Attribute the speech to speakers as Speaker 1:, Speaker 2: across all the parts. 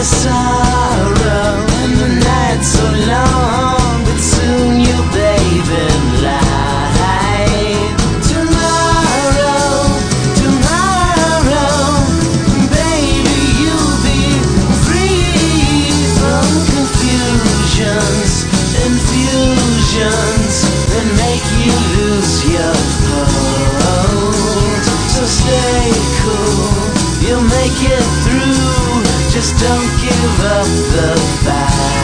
Speaker 1: your sorrow and the night so long, but soon you'll bathe in light. Tomorrow, tomorrow, baby, you'll be free from confusions that make you lose your hold. So stay cool, you'll make it through. Just don't give up the fight.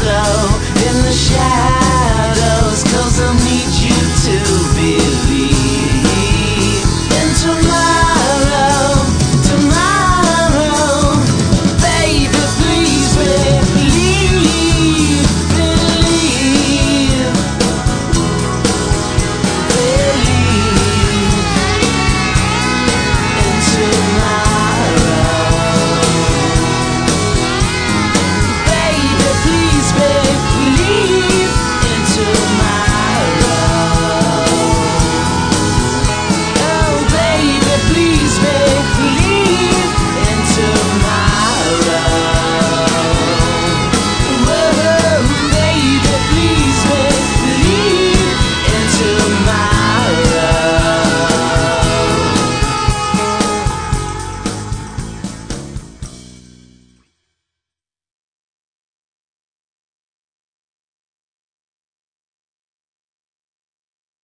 Speaker 1: slow in the shadow.